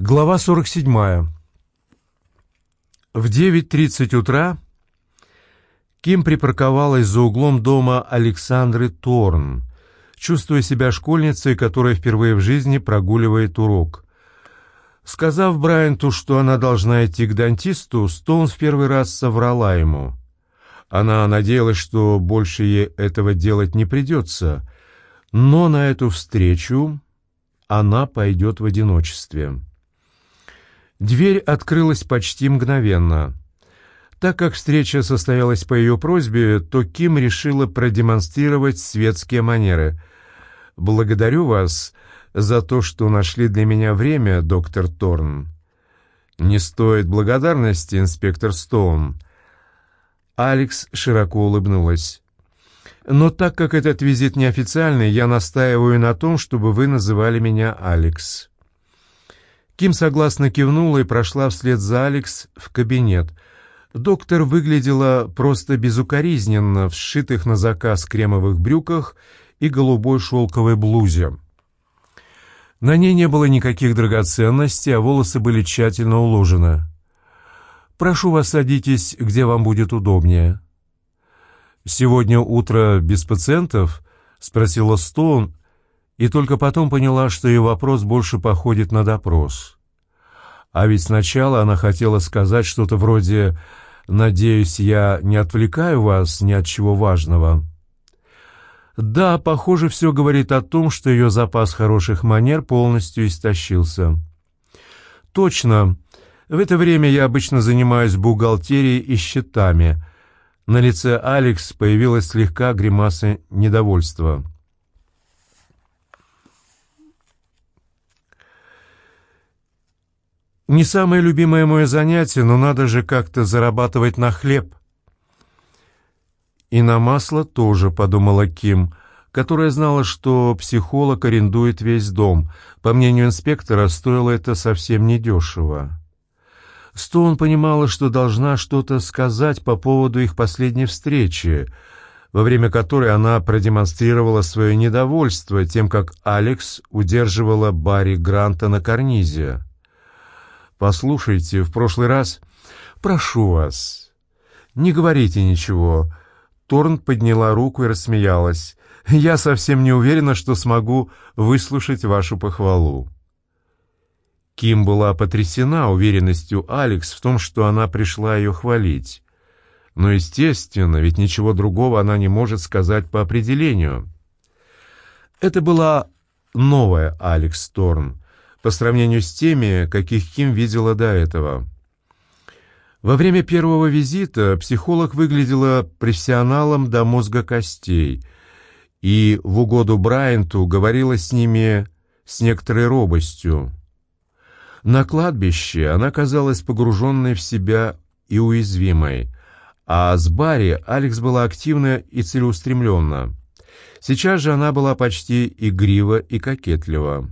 Глава 47. В 9.30 утра Ким припарковалась за углом дома Александры Торн, чувствуя себя школьницей, которая впервые в жизни прогуливает урок. Сказав Брайанту, что она должна идти к дантисту, Стоун в первый раз соврала ему. Она надеялась, что больше ей этого делать не придется, но на эту встречу она пойдет в одиночестве. Дверь открылась почти мгновенно. Так как встреча состоялась по ее просьбе, то Ким решила продемонстрировать светские манеры. «Благодарю вас за то, что нашли для меня время, доктор Торн». «Не стоит благодарности, инспектор Стоун». Алекс широко улыбнулась. «Но так как этот визит неофициальный, я настаиваю на том, чтобы вы называли меня Алекс». Ким согласно кивнула и прошла вслед за Алекс в кабинет. Доктор выглядела просто безукоризненно в сшитых на заказ кремовых брюках и голубой шелковой блузе. На ней не было никаких драгоценностей, а волосы были тщательно уложены. «Прошу вас, садитесь, где вам будет удобнее». «Сегодня утро без пациентов?» — спросила Стоун, и только потом поняла, что ее вопрос больше походит на допрос. А ведь сначала она хотела сказать что-то вроде «Надеюсь, я не отвлекаю вас ни от чего важного». Да, похоже, все говорит о том, что ее запас хороших манер полностью истощился. Точно. В это время я обычно занимаюсь бухгалтерией и счетами. На лице Алекс появилась слегка гримаса недовольства. Не самое любимое мое занятие, но надо же как-то зарабатывать на хлеб. И на масло тоже, подумала Ким, которая знала, что психолог арендует весь дом. По мнению инспектора, стоило это совсем недешево. Стоун понимала, что должна что-то сказать по поводу их последней встречи, во время которой она продемонстрировала свое недовольство тем, как Алекс удерживала Барри Гранта на карнизе. «Послушайте, в прошлый раз...» «Прошу вас, не говорите ничего». Торн подняла руку и рассмеялась. «Я совсем не уверена, что смогу выслушать вашу похвалу». Ким была потрясена уверенностью Алекс в том, что она пришла ее хвалить. Но, естественно, ведь ничего другого она не может сказать по определению. Это была новая Алекс Торн, по сравнению с теми, каких Ким видела до этого. Во время первого визита психолог выглядела профессионалом до мозга костей и в угоду Брайанту говорила с ними с некоторой робостью. На кладбище она казалась погруженной в себя и уязвимой, а с Барри Алекс была активна и целеустремленна. Сейчас же она была почти игрива и кокетлива.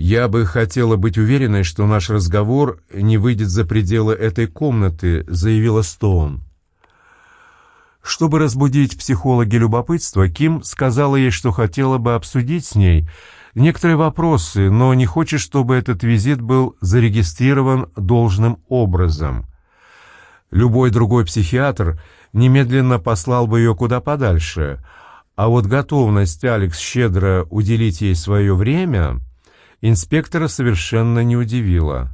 «Я бы хотела быть уверенной, что наш разговор не выйдет за пределы этой комнаты», — заявила Стоун. Чтобы разбудить психологи любопытства, Ким сказала ей, что хотела бы обсудить с ней некоторые вопросы, но не хочет, чтобы этот визит был зарегистрирован должным образом. Любой другой психиатр немедленно послал бы ее куда подальше, а вот готовность Алекс щедро уделить ей свое время инспектора совершенно не удивило.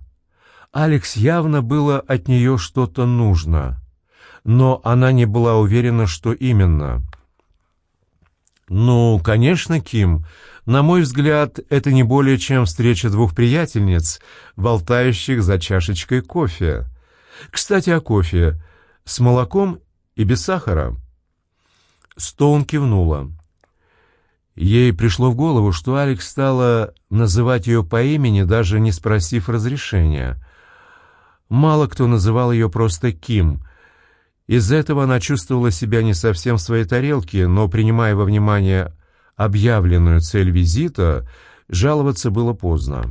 Алекс явно было от нее что-то нужно, но она не была уверена, что именно. «Ну, конечно, Ким, на мой взгляд, это не более чем встреча двух приятельниц, болтающих за чашечкой кофе. Кстати, о кофе. С молоком и без сахара». Стоун кивнула. Ей пришло в голову, что Алекс стала называть ее по имени, даже не спросив разрешения. Мало кто называл ее просто Ким. Из-за этого она чувствовала себя не совсем в своей тарелке, но, принимая во внимание объявленную цель визита, жаловаться было поздно.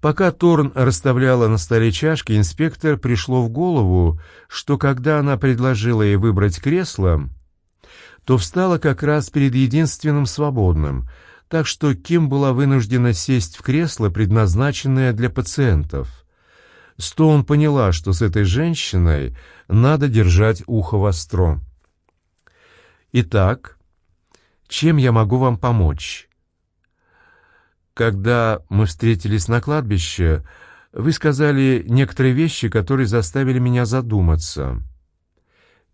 Пока Торн расставляла на столе чашки, инспектор пришло в голову, что когда она предложила ей выбрать кресло, то встала как раз перед единственным свободным, так что Ким была вынуждена сесть в кресло, предназначенное для пациентов. Стоун поняла, что с этой женщиной надо держать ухо востро. «Итак, чем я могу вам помочь?» «Когда мы встретились на кладбище, вы сказали некоторые вещи, которые заставили меня задуматься».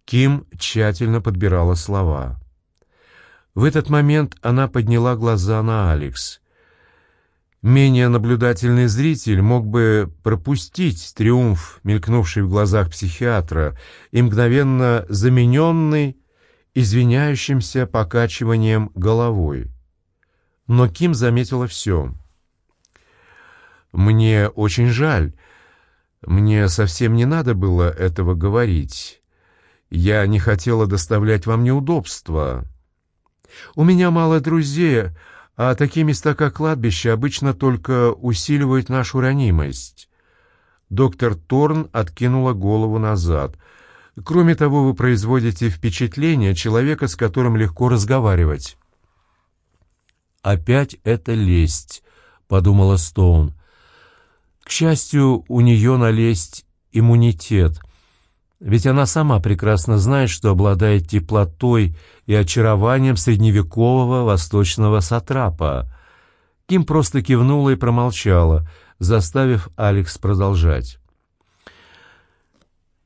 Ким тщательно подбирала слова. В этот момент она подняла глаза на Алекс. Менее наблюдательный зритель мог бы пропустить триумф, мелькнувший в глазах психиатра, и мгновенно замененный извиняющимся покачиванием головой. Но Ким заметила все. «Мне очень жаль. Мне совсем не надо было этого говорить. Я не хотела доставлять вам неудобства. У меня мало друзей, а такие места, как кладбище, обычно только усиливают нашу ранимость. Доктор Торн откинула голову назад. Кроме того, вы производите впечатление человека, с которым легко разговаривать. «Опять это лесть», — подумала Стоун. К счастью, у нее налезть иммунитет — ведь она сама прекрасно знает, что обладает теплотой и очарованием средневекового восточного сатрапа. Ким просто кивнула и промолчала, заставив Алекс продолжать.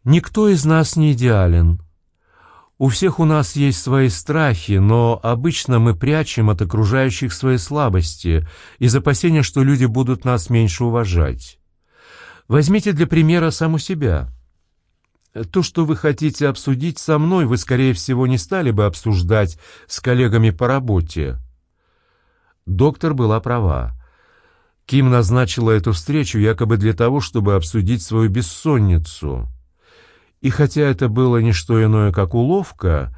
«Никто из нас не идеален. У всех у нас есть свои страхи, но обычно мы прячем от окружающих свои слабости из опасения, что люди будут нас меньше уважать. Возьмите для примера саму себя». То, что вы хотите обсудить со мной, вы, скорее всего, не стали бы обсуждать с коллегами по работе. Доктор была права. Ким назначила эту встречу якобы для того, чтобы обсудить свою бессонницу. И хотя это было не что иное, как уловка,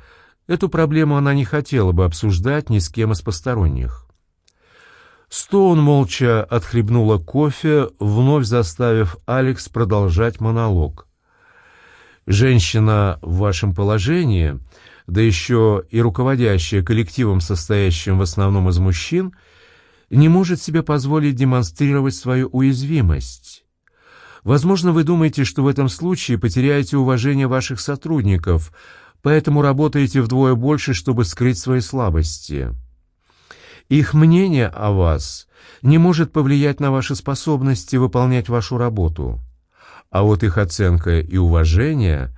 эту проблему она не хотела бы обсуждать ни с кем из посторонних. Стоун молча отхлебнула кофе, вновь заставив Алекс продолжать монолог. Женщина в вашем положении, да еще и руководящая коллективом, состоящим в основном из мужчин, не может себе позволить демонстрировать свою уязвимость. Возможно, вы думаете, что в этом случае потеряете уважение ваших сотрудников, поэтому работаете вдвое больше, чтобы скрыть свои слабости. Их мнение о вас не может повлиять на ваши способности выполнять вашу работу а вот их оценка и уважение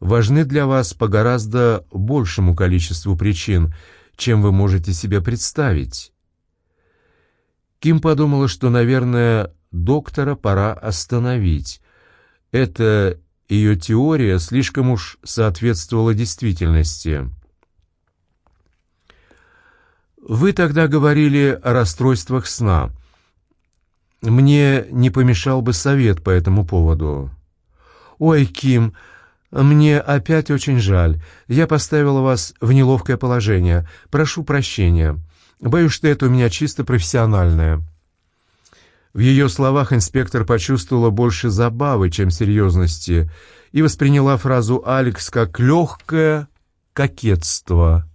важны для вас по гораздо большему количеству причин, чем вы можете себе представить. Ким подумала, что, наверное, доктора пора остановить. Эта ее теория слишком уж соответствовала действительности. «Вы тогда говорили о расстройствах сна», мне не помешал бы совет по этому поводу. «Ой, Ким, мне опять очень жаль. Я поставила вас в неловкое положение. Прошу прощения. Боюсь, что это у меня чисто профессиональное». В ее словах инспектор почувствовала больше забавы, чем серьезности, и восприняла фразу «Алекс» как легкое кокетство.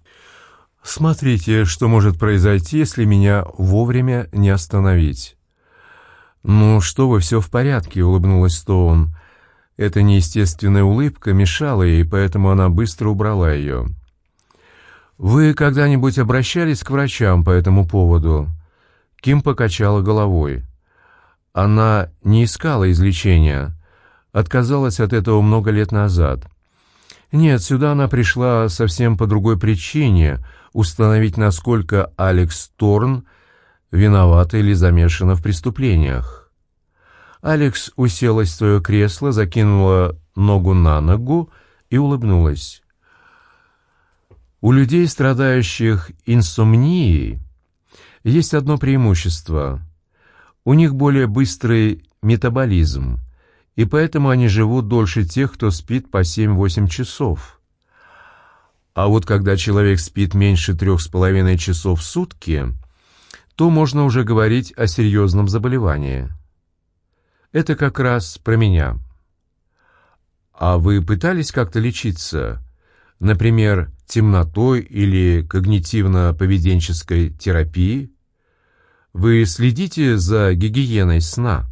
«Смотрите, что может произойти, если меня вовремя не остановить». «Ну что вы, все в порядке», — улыбнулась Стоун. Эта неестественная улыбка мешала ей, поэтому она быстро убрала ее. «Вы когда-нибудь обращались к врачам по этому поводу?» Ким покачала головой. Она не искала излечения, отказалась от этого много лет назад. Нет, сюда она пришла совсем по другой причине — установить, насколько Алекс Торн — виновата или замешана в преступлениях. Алекс уселась в свое кресло, закинула ногу на ногу и улыбнулась. У людей, страдающих инсомнией, есть одно преимущество. У них более быстрый метаболизм, и поэтому они живут дольше тех, кто спит по 7-8 часов. А вот когда человек спит меньше трех с половиной часов в сутки, то можно уже говорить о серьезном заболевании. Это как раз про меня. А вы пытались как-то лечиться? например, темнотой или когнитивно-поведенческой терапией? Вы следите за гигиеной сна?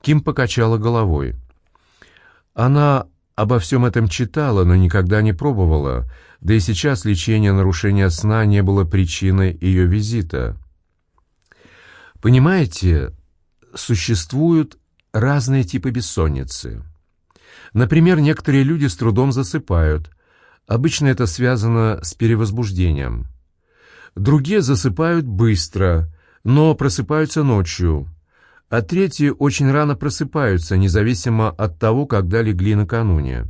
Ким покачала головой. Она обо всем этом читала, но никогда не пробовала, да и сейчас лечение нарушения сна не было причиной ее визита. Понимаете, существуют разные типы бессонницы. Например, некоторые люди с трудом засыпают. Обычно это связано с перевозбуждением. Другие засыпают быстро, но просыпаются ночью. А третьи очень рано просыпаются, независимо от того, когда легли накануне.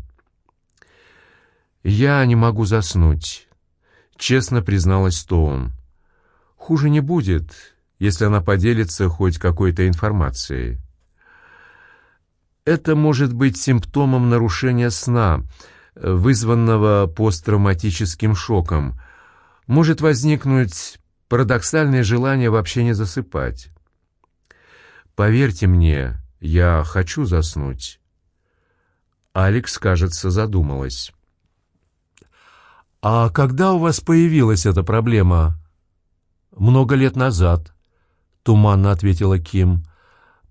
«Я не могу заснуть», — честно призналась Стоун. «Хуже не будет, если она поделится хоть какой-то информацией. Это может быть симптомом нарушения сна, вызванного посттравматическим шоком. Может возникнуть парадоксальное желание вообще не засыпать. Поверьте мне, я хочу заснуть. Алекс, кажется, задумалась. «А когда у вас появилась эта проблема?» «Много лет назад», — туманно ответила Ким.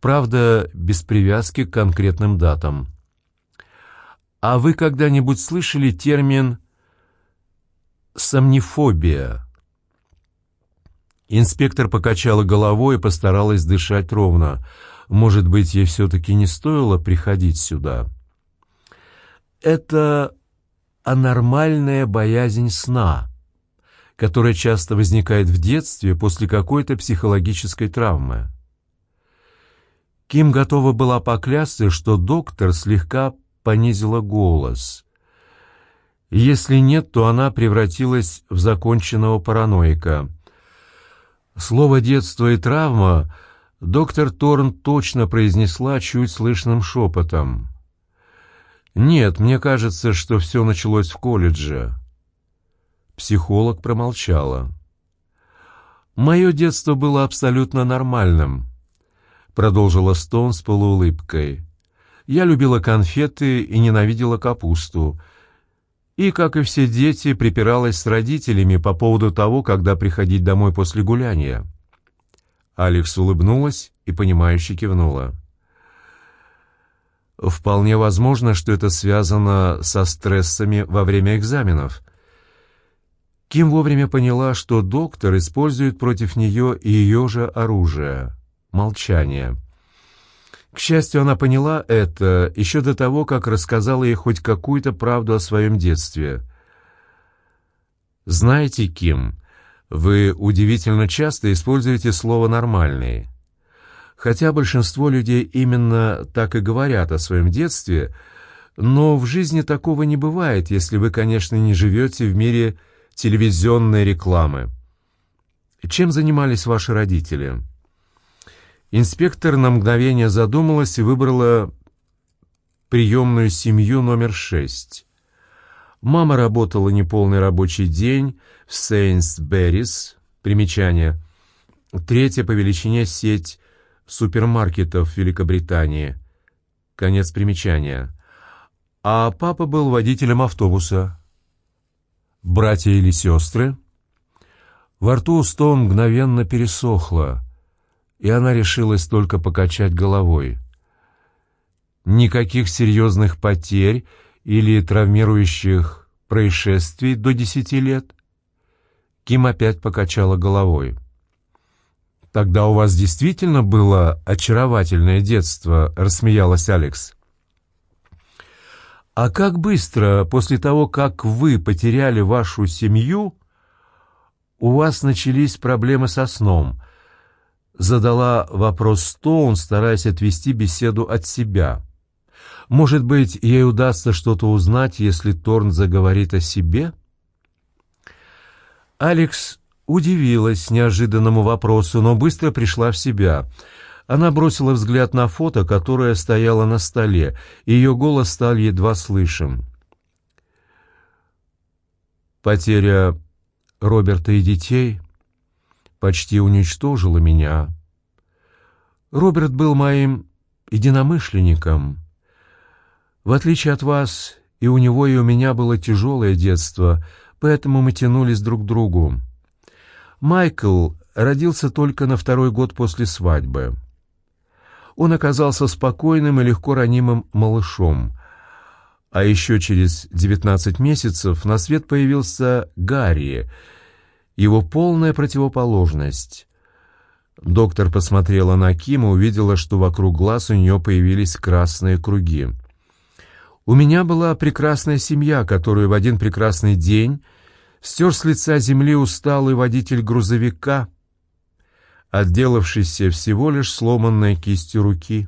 «Правда, без привязки к конкретным датам». «А вы когда-нибудь слышали термин «сомнифобия»?» Инспектор покачала головой и постаралась дышать ровно. Может быть, ей все-таки не стоило приходить сюда? «Это анормальная боязнь сна», которая часто возникает в детстве после какой-то психологической травмы. Ким готова была поклясться, что доктор слегка понизила голос. Если нет, то она превратилась в законченного параноика. Слово «детство» и «травма» доктор Торн точно произнесла чуть слышным шепотом. «Нет, мне кажется, что все началось в колледже». Психолог промолчала. «Мое детство было абсолютно нормальным», — продолжила Стоун с полуулыбкой. «Я любила конфеты и ненавидела капусту. И, как и все дети, припиралась с родителями по поводу того, когда приходить домой после гуляния». Алекс улыбнулась и, понимающе кивнула. «Вполне возможно, что это связано со стрессами во время экзаменов», Ким вовремя поняла, что доктор использует против нее и ее же оружие — молчание. К счастью, она поняла это еще до того, как рассказала ей хоть какую-то правду о своем детстве. «Знаете, Ким, вы удивительно часто используете слово «нормальный». Хотя большинство людей именно так и говорят о своем детстве, но в жизни такого не бывает, если вы, конечно, не живете в мире телевизионной рекламы. Чем занимались ваши родители? Инспектор на мгновение задумалась и выбрала приемную семью номер шесть. Мама работала неполный рабочий день в Сейнс-Беррис, примечание, третья по величине сеть супермаркетов Великобритании, конец примечания. А папа был водителем автобуса, братья или сестры? Во рту у Стоун мгновенно пересохло, и она решилась только покачать головой. Никаких серьезных потерь или травмирующих происшествий до десяти лет? Ким опять покачала головой. «Тогда у вас действительно было очаровательное детство», — рассмеялась Алекс. А как быстро после того, как вы потеряли вашу семью, у вас начались проблемы со сном? Задала вопрос Стоун, стараясь отвести беседу от себя. Может быть, ей удастся что-то узнать, если Торн заговорит о себе? Алекс удивилась неожиданному вопросу, но быстро пришла в себя — она бросила взгляд на фото, которое стояло на столе, и ее голос стал едва слышим. Потеря Роберта и детей почти уничтожила меня. Роберт был моим единомышленником. В отличие от вас, и у него, и у меня было тяжелое детство, поэтому мы тянулись друг к другу. Майкл родился только на второй год после свадьбы. Он оказался спокойным и легко ранимым малышом. А еще через 19 месяцев на свет появился Гарри, его полная противоположность. Доктор посмотрела на Кима и увидела, что вокруг глаз у нее появились красные круги. У меня была прекрасная семья, которую в один прекрасный день стер с лица земли усталый водитель грузовика, отделавшийся всего лишь сломанной кистью руки.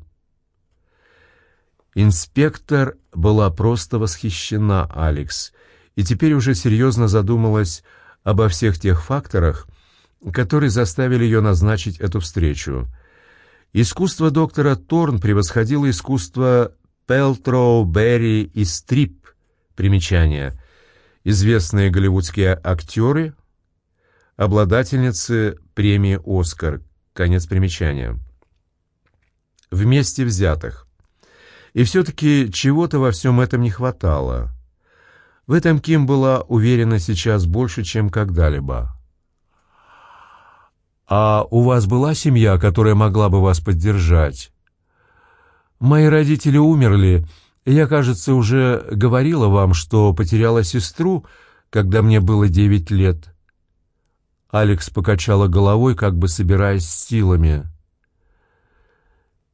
Инспектор была просто восхищена Алекс и теперь уже серьезно задумалась обо всех тех факторах, которые заставили ее назначить эту встречу. Искусство доктора Торн превосходило искусство Пелтроу, Берри и Стрип. Примечание. Известные голливудские актеры, обладательницы премии «Оскар». Конец примечания. Вместе взятых. И все-таки чего-то во всем этом не хватало. В этом Ким была уверена сейчас больше, чем когда-либо. «А у вас была семья, которая могла бы вас поддержать?» Мои родители умерли. Я, кажется, уже говорила вам, что потеряла сестру, когда мне было девять лет. Алекс покачала головой, как бы собираясь с силами.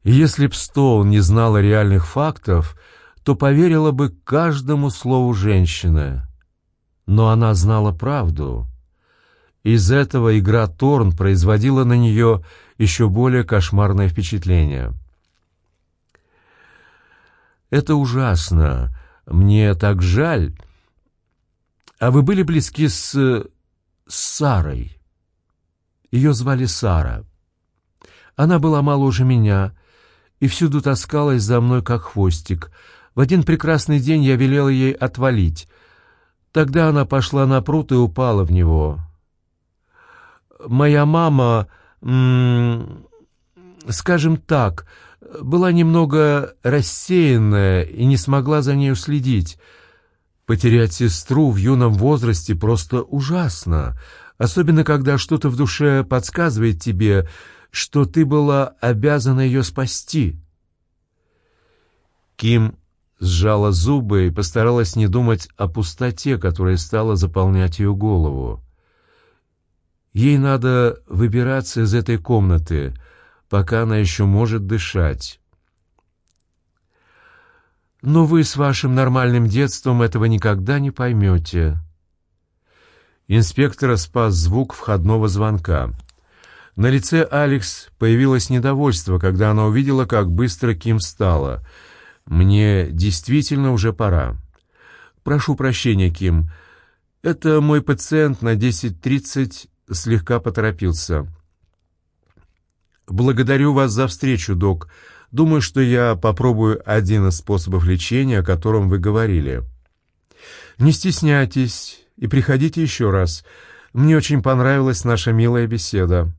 Если б Стоун не знала реальных фактов, то поверила бы каждому слову женщины. Но она знала правду. Из этого игра Торн производила на нее еще более кошмарное впечатление. Это ужасно. Мне так жаль. А вы были близки с... с Сарой? Ее звали Сара. Она была моложе меня и всюду таскалась за мной, как хвостик. В один прекрасный день я велела ей отвалить. Тогда она пошла на пруд и упала в него. Моя мама, скажем так, была немного рассеянная и не смогла за нею следить. Потерять сестру в юном возрасте просто ужасно, особенно когда что-то в душе подсказывает тебе, что ты была обязана ее спасти. Ким сжала зубы и постаралась не думать о пустоте, которая стала заполнять ее голову. Ей надо выбираться из этой комнаты — пока она еще может дышать. Но вы с вашим нормальным детством этого никогда не поймете. Инспектора спас звук входного звонка. На лице Алекс появилось недовольство, когда она увидела, как быстро Ким встала. «Мне действительно уже пора». «Прошу прощения, Ким. Это мой пациент на 10.30 слегка поторопился». «Благодарю вас за встречу, док. Думаю, что я попробую один из способов лечения, о котором вы говорили. Не стесняйтесь и приходите еще раз. Мне очень понравилась наша милая беседа».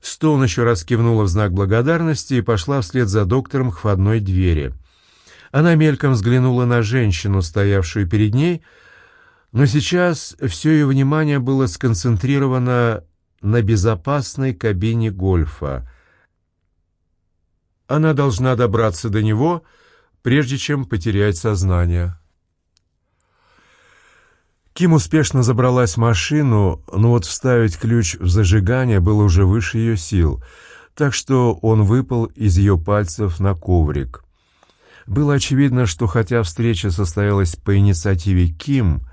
Стоун еще раз кивнула в знак благодарности и пошла вслед за доктором к входной двери. Она мельком взглянула на женщину, стоявшую перед ней, но сейчас все ее внимание было сконцентрировано на безопасной кабине гольфа. Она должна добраться до него, прежде чем потерять сознание. Ким успешно забралась в машину, но вот вставить ключ в зажигание было уже выше ее сил, так что он выпал из ее пальцев на коврик. Было очевидно, что хотя встреча состоялась по инициативе Ким,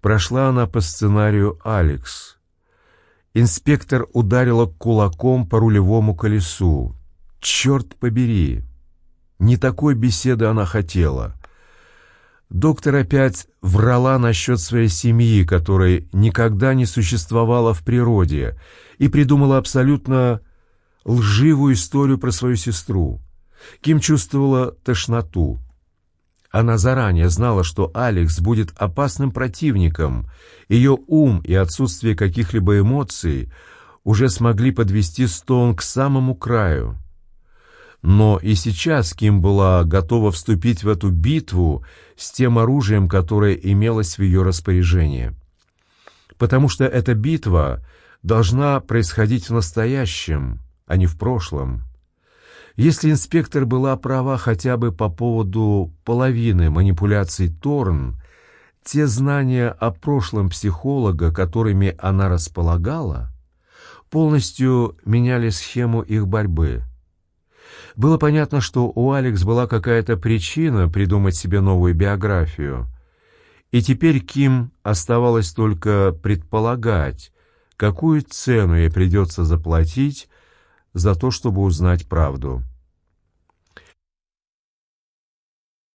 прошла она по сценарию Алекс. Инспектор ударила кулаком по рулевому колесу. «Черт побери!» Не такой беседы она хотела. Доктор опять врала насчет своей семьи, которой никогда не существовало в природе, и придумала абсолютно лживую историю про свою сестру. Ким чувствовала тошноту. Она заранее знала, что Алекс будет опасным противником. Ее ум и отсутствие каких-либо эмоций уже смогли подвести Стоун к самому краю. Но и сейчас Ким была готова вступить в эту битву с тем оружием, которое имелось в ее распоряжении. Потому что эта битва должна происходить в настоящем, а не в прошлом. Если инспектор была права хотя бы по поводу половины манипуляций Торн, те знания о прошлом психолога, которыми она располагала, полностью меняли схему их борьбы. Было понятно, что у Алекс была какая-то причина придумать себе новую биографию. И теперь Ким оставалось только предполагать, какую цену ей придется заплатить за то, чтобы узнать правду.